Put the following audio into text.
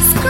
ice cream.